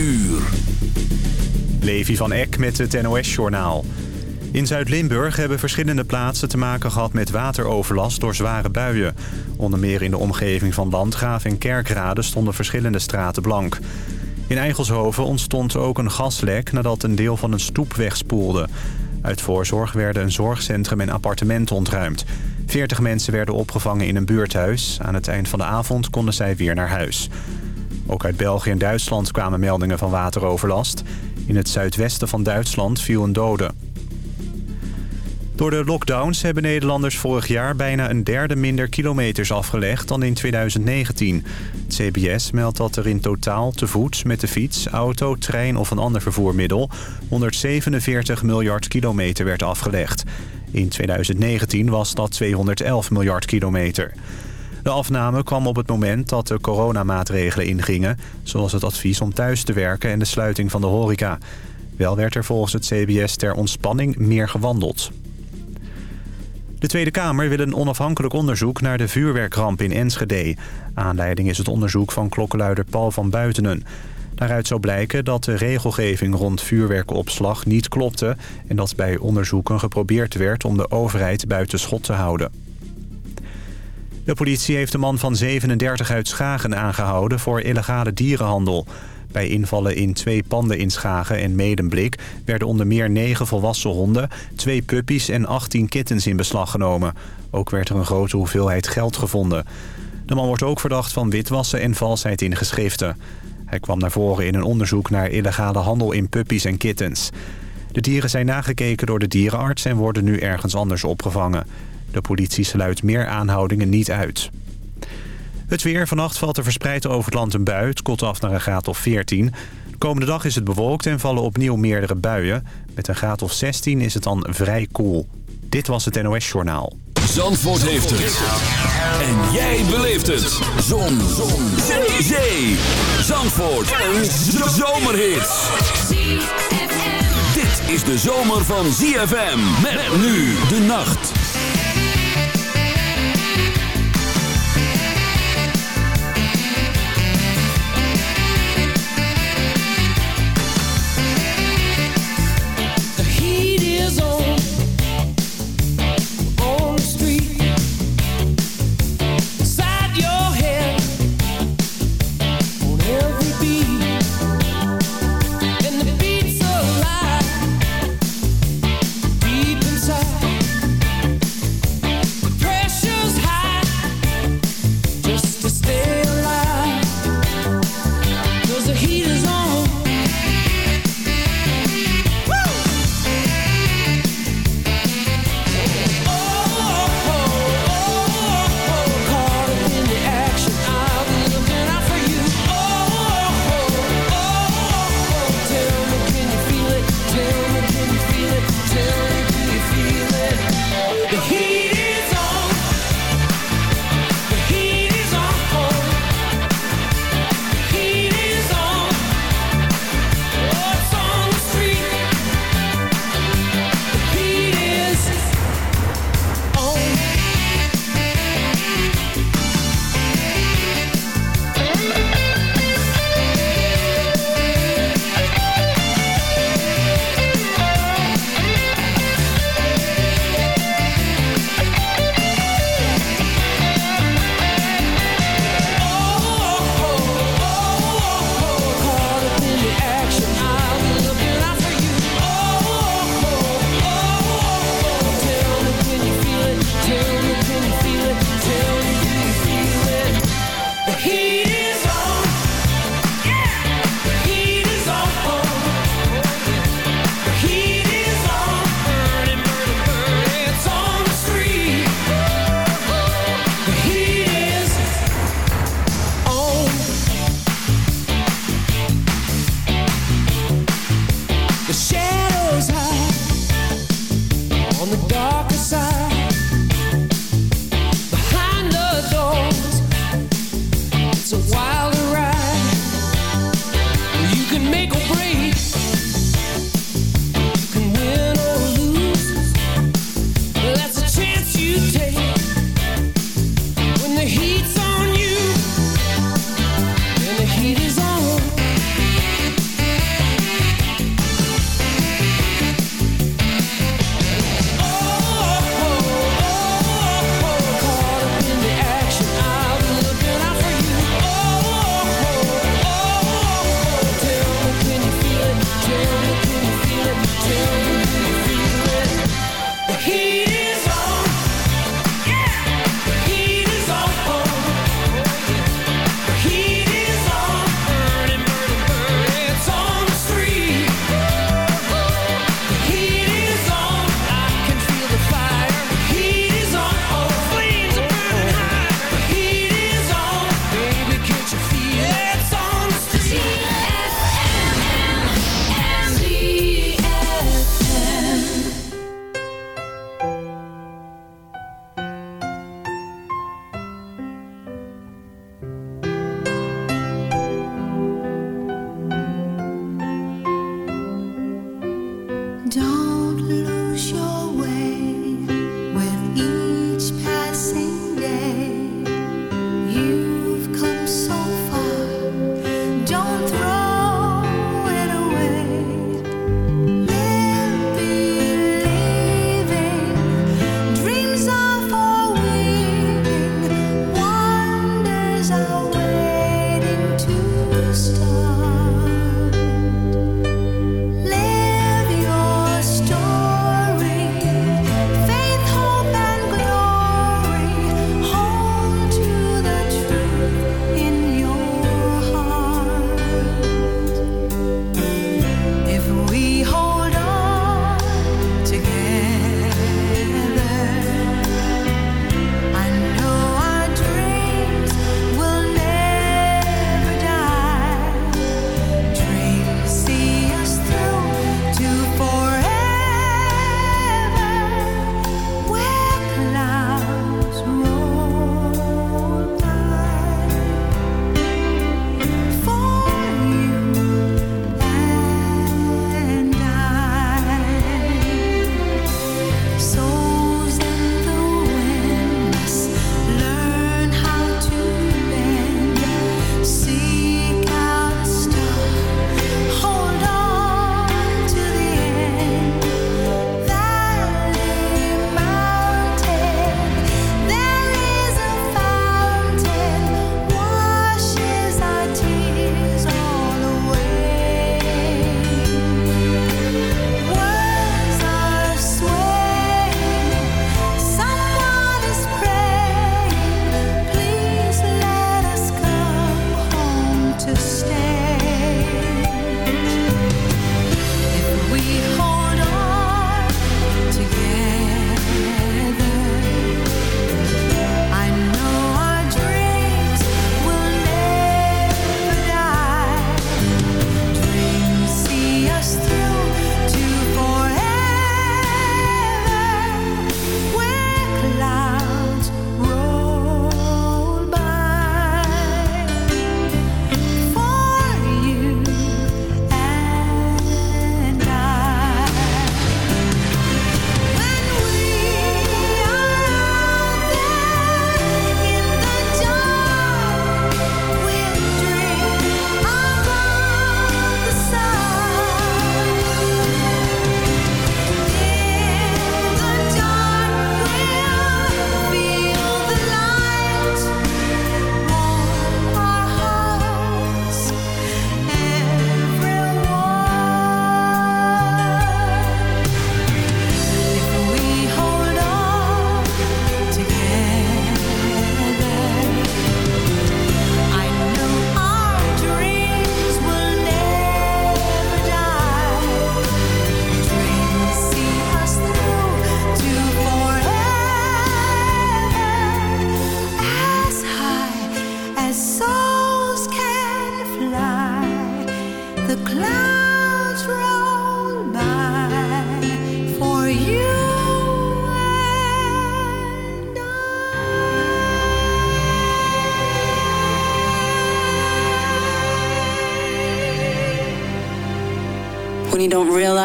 uur. Levi van Eck met het NOS-journaal. In Zuid-Limburg hebben verschillende plaatsen te maken gehad met wateroverlast door zware buien. Onder meer in de omgeving van Landgraaf en Kerkrade stonden verschillende straten blank. In Eigelshoven ontstond ook een gaslek nadat een deel van een stoep wegspoelde. Uit voorzorg werden een zorgcentrum en appartementen ontruimd. 40 mensen werden opgevangen in een buurthuis. Aan het eind van de avond konden zij weer naar huis. Ook uit België en Duitsland kwamen meldingen van wateroverlast. In het zuidwesten van Duitsland viel een dode. Door de lockdowns hebben Nederlanders vorig jaar bijna een derde minder kilometers afgelegd dan in 2019. Het CBS meldt dat er in totaal te voet, met de fiets, auto, trein of een ander vervoermiddel 147 miljard kilometer werd afgelegd. In 2019 was dat 211 miljard kilometer. De afname kwam op het moment dat de coronamaatregelen ingingen... zoals het advies om thuis te werken en de sluiting van de horeca. Wel werd er volgens het CBS ter ontspanning meer gewandeld. De Tweede Kamer wil een onafhankelijk onderzoek naar de vuurwerkramp in Enschede. Aanleiding is het onderzoek van klokkenluider Paul van Buitenen. Daaruit zou blijken dat de regelgeving rond vuurwerkopslag niet klopte... en dat bij onderzoeken geprobeerd werd om de overheid buiten schot te houden. De politie heeft een man van 37 uit Schagen aangehouden voor illegale dierenhandel. Bij invallen in twee panden in Schagen en Medemblik... werden onder meer negen volwassen honden, twee puppies en 18 kittens in beslag genomen. Ook werd er een grote hoeveelheid geld gevonden. De man wordt ook verdacht van witwassen en valsheid in geschriften. Hij kwam naar voren in een onderzoek naar illegale handel in puppies en kittens. De dieren zijn nagekeken door de dierenarts en worden nu ergens anders opgevangen. De politie sluit meer aanhoudingen niet uit. Het weer. Vannacht valt er verspreid over het land een bui. Het kot af naar een graad of 14. De komende dag is het bewolkt en vallen opnieuw meerdere buien. Met een graad of 16 is het dan vrij koel. Dit was het NOS Journaal. Zandvoort heeft het. En jij beleeft het. Zon. Zon. Zee. Zee. Zandvoort. Een zomerhit. Dit is de zomer van ZFM. Met nu de nacht.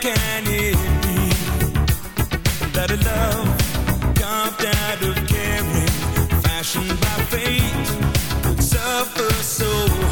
can it be that a love carved out of caring, fashioned by fate, would suffer so?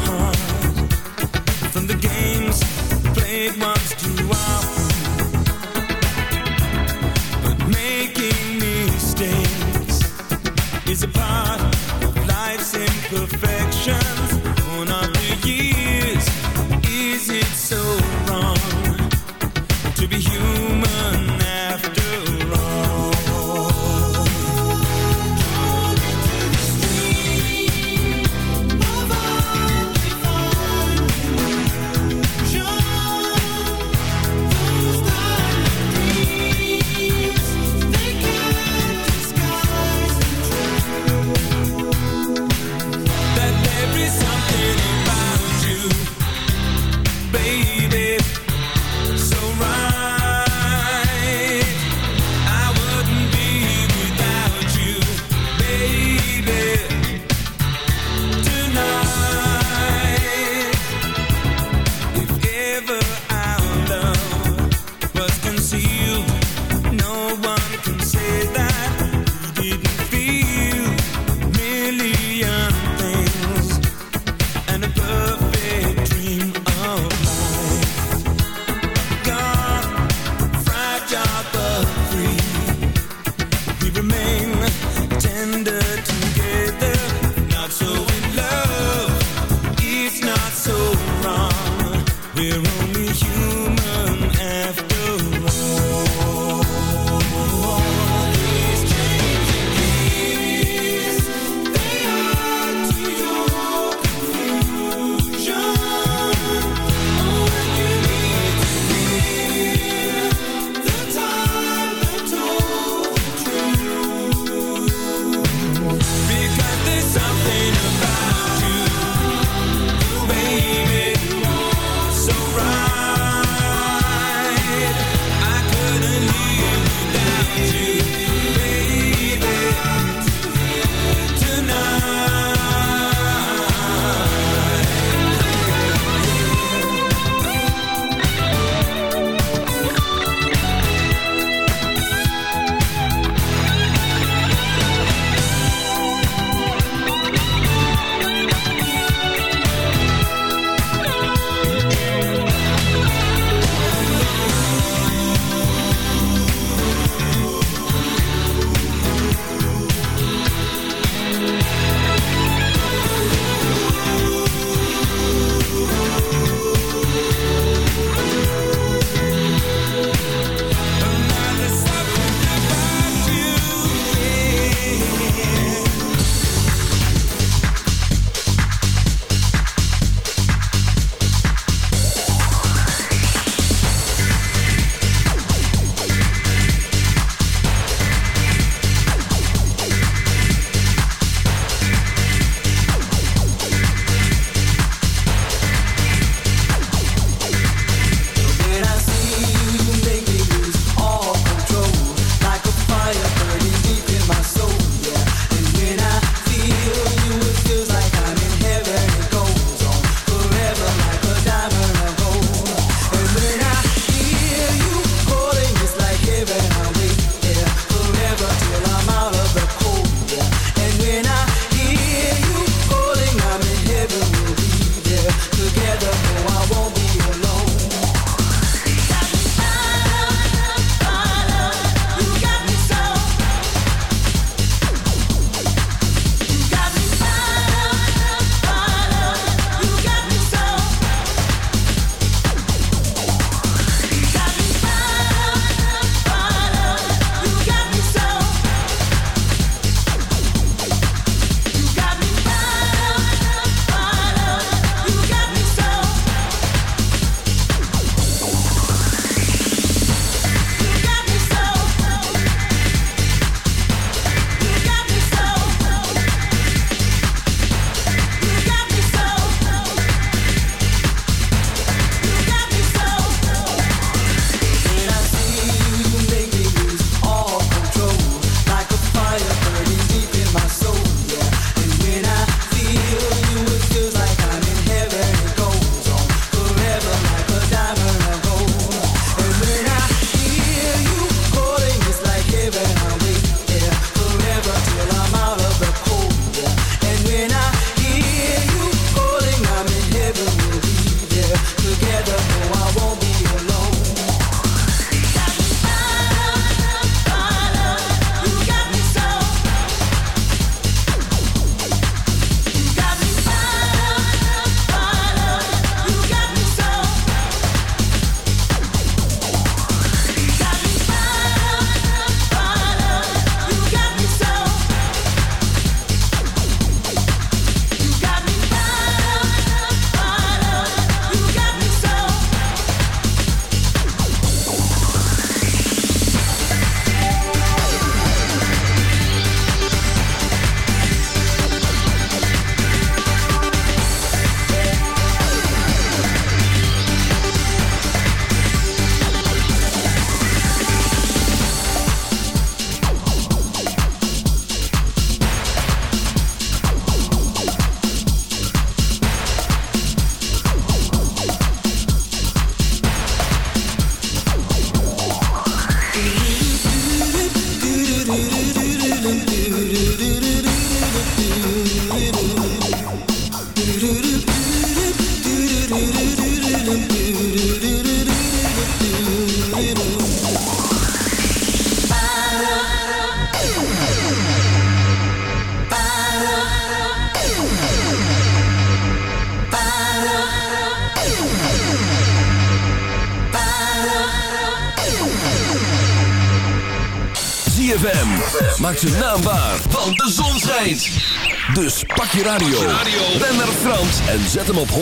Zet hem op 106.9. 106.9.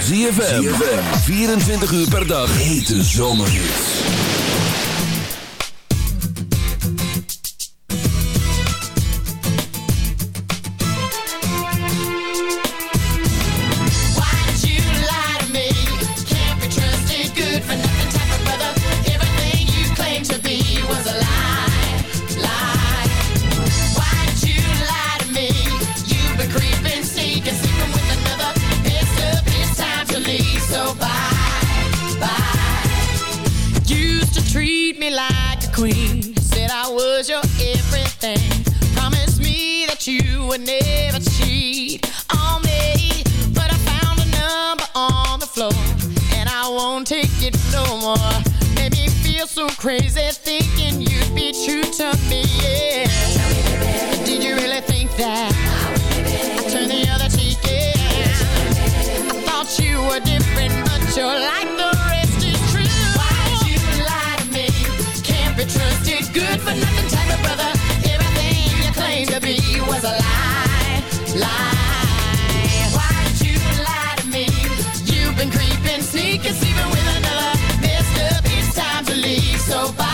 Zie je 24 uur per dag. Hete zomerhits. treat me like a queen. Said I was your everything. Promised me that you would never cheat on me. But I found a number on the floor, and I won't take it no more. Made me feel so crazy thinking you'd be true to me. Yeah. Me, Did you really think that? Me, I turned the other cheek, yeah. Me, I thought you were different, but you're like the trusted, good for nothing type of brother. Everything you claimed to be was a lie, lie. Why did you lie to me? You've been creeping, sneaking, sleeping with another. Messed up, it's time to leave. So bye.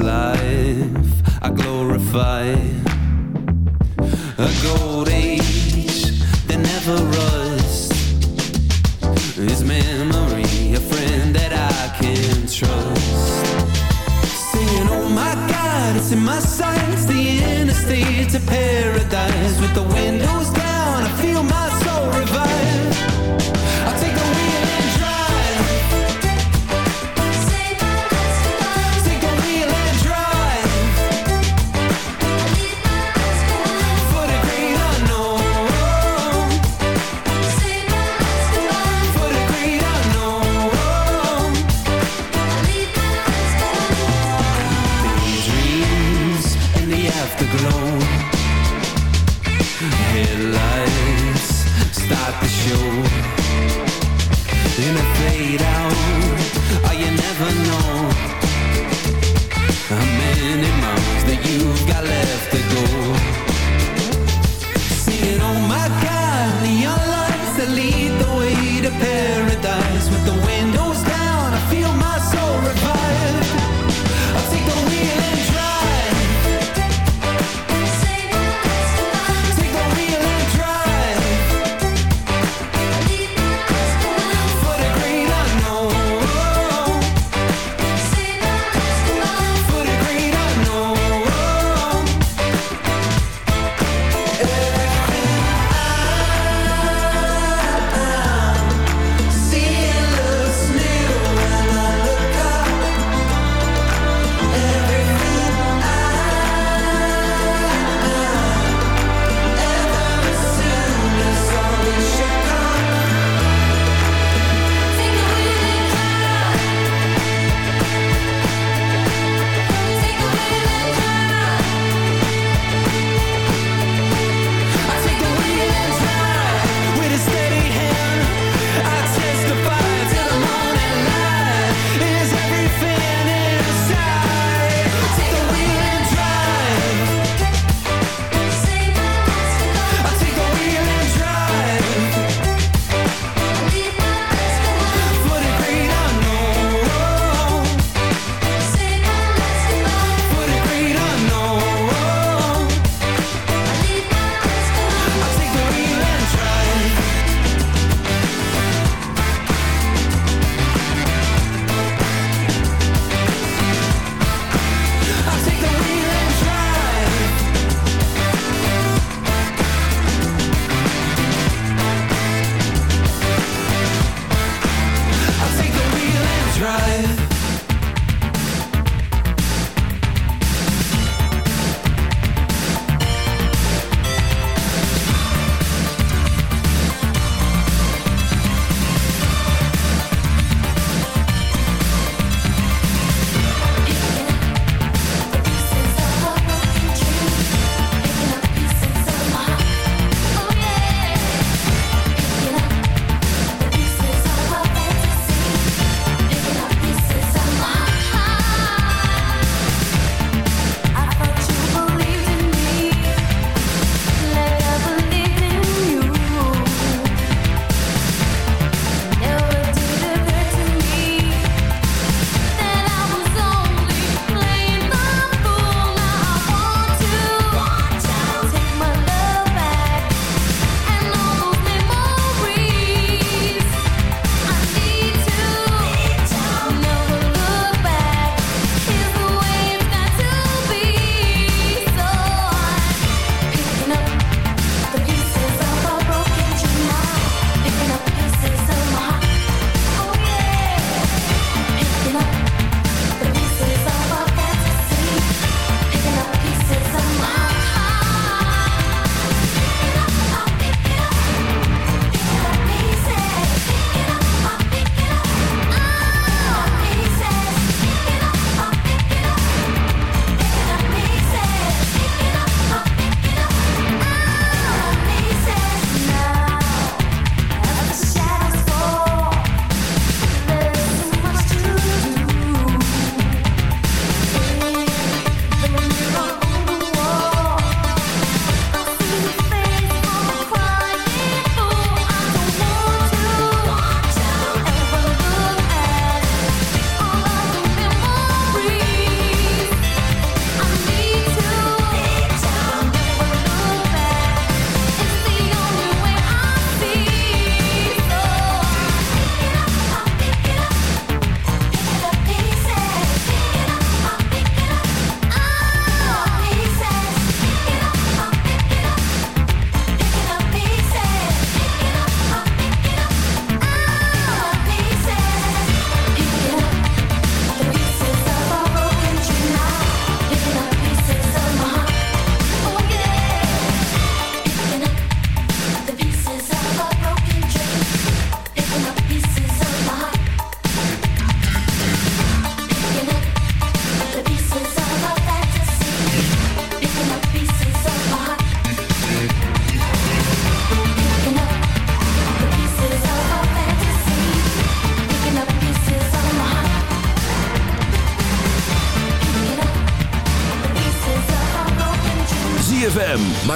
Life I glorify,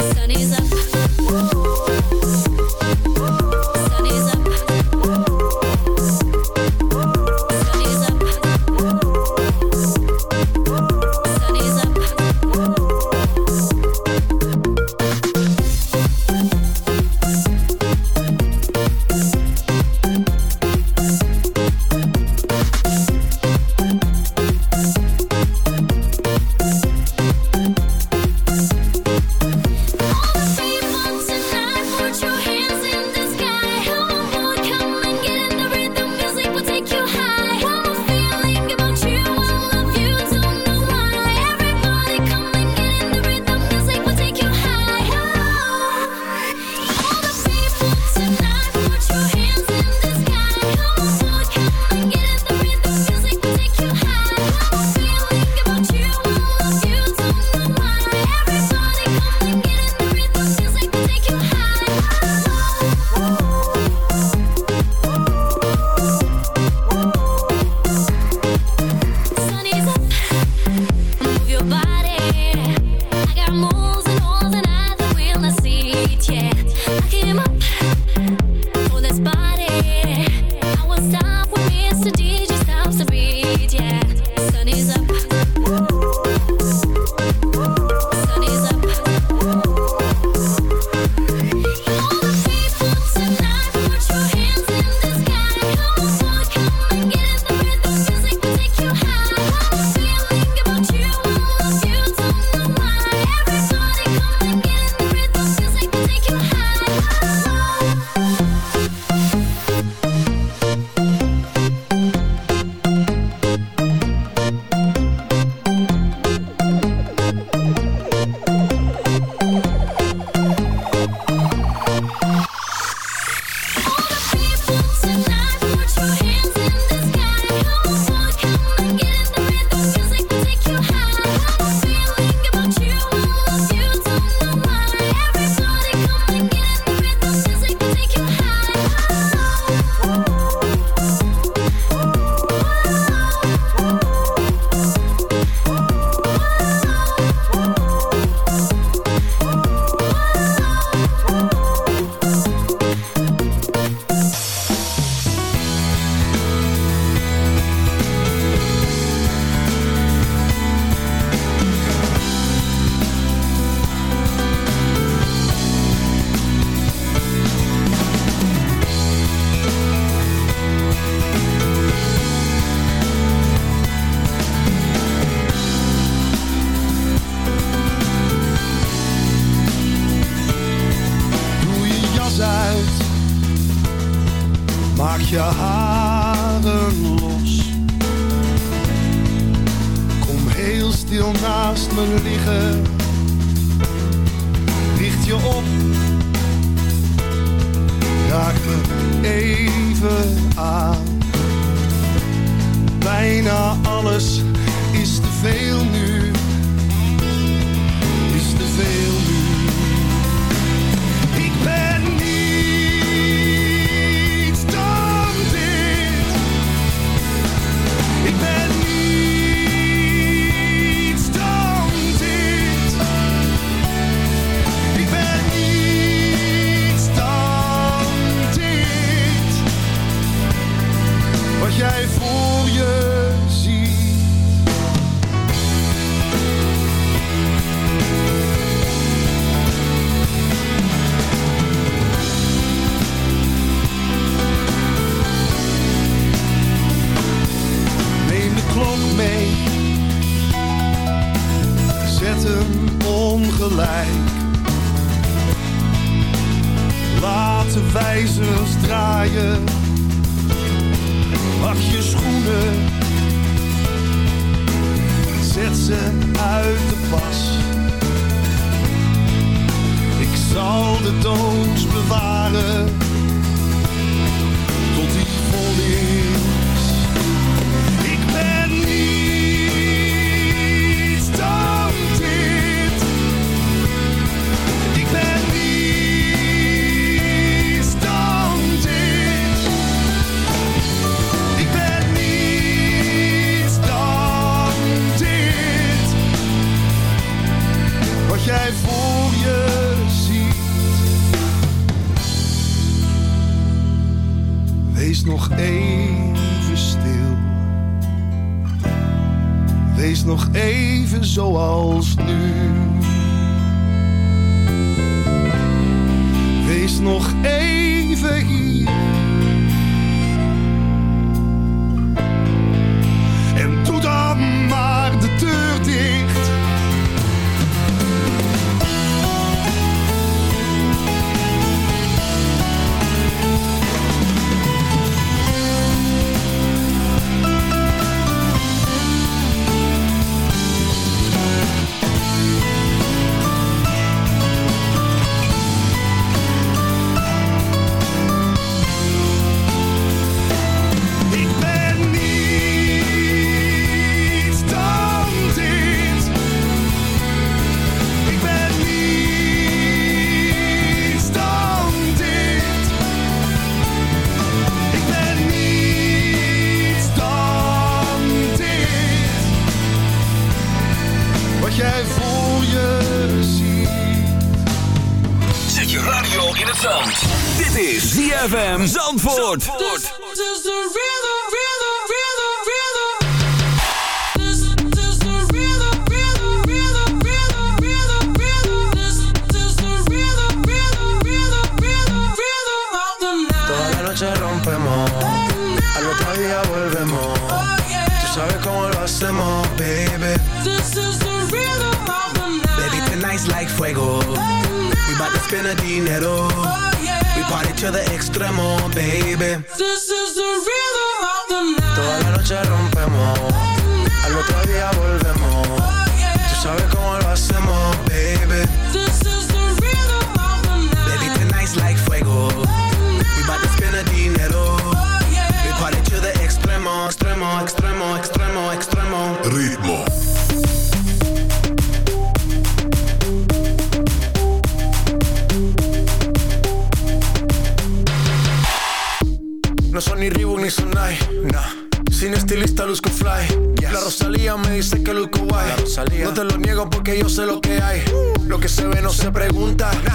Sun is up.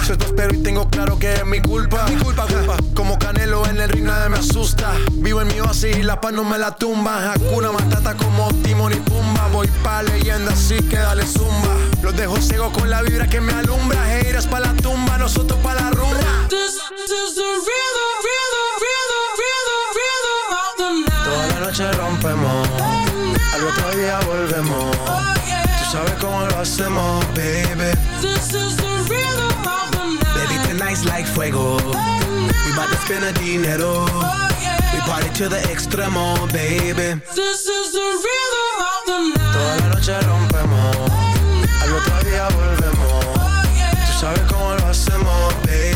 Si esto espero y tengo claro que es mi culpa. Mi culpa, culpa. Como Canelo en el ring nadie me asusta. Vivo en mi oasis y la paz no me la tumba. Hakuna Matata como Timon y Pumba. Voy pa' leyenda así que dale zumba. Los dejo ciego con la vibra que me alumbra. Heiras pa' la tumba, nosotros pa' la rumba. This is the rhythm, rhythm, rhythm, rhythm, rhythm of the night. Toda la noche rompemos, al otro día volvemos. Oh yeah. Tú sabes cómo lo hacemos, baby. This is the rhythm night. Baby, tonight's like fuego. We bout to spend a dinero. Oh yeah. We party to the extremo, baby. This is the rhythm of the night. Toda la noche rompemos, al otro día volvemos. Oh yeah. Tú sabes cómo lo hacemos, baby.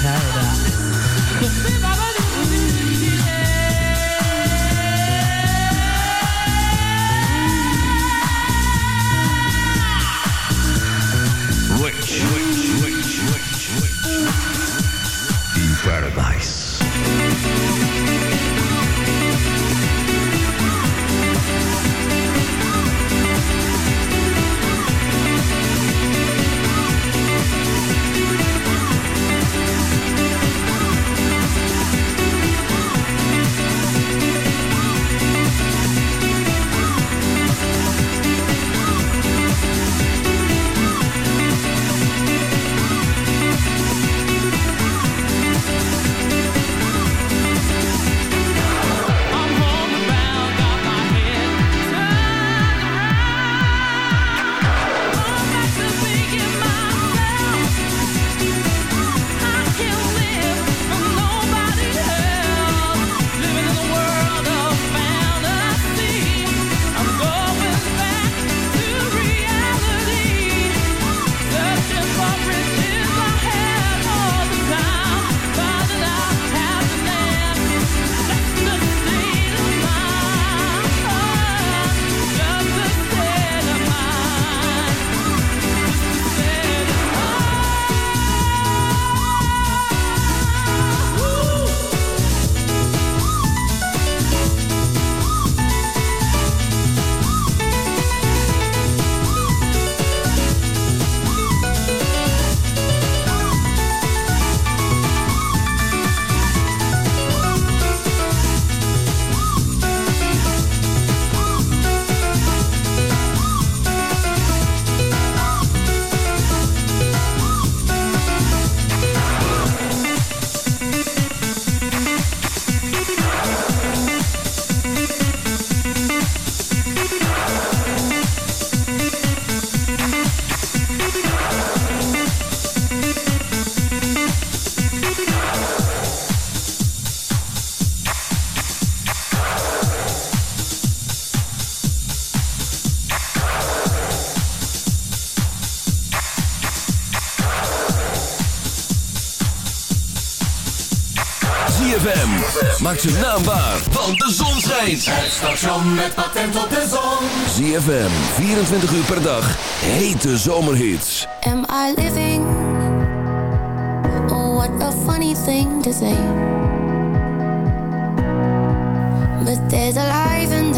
Paradise. maakt zijn naam waar, want de zon schijnt. Het station met patent op de zon. ZFM, 24 uur per dag, hete zomerhits. Am I living? Oh, what a funny thing to say. But there's a life in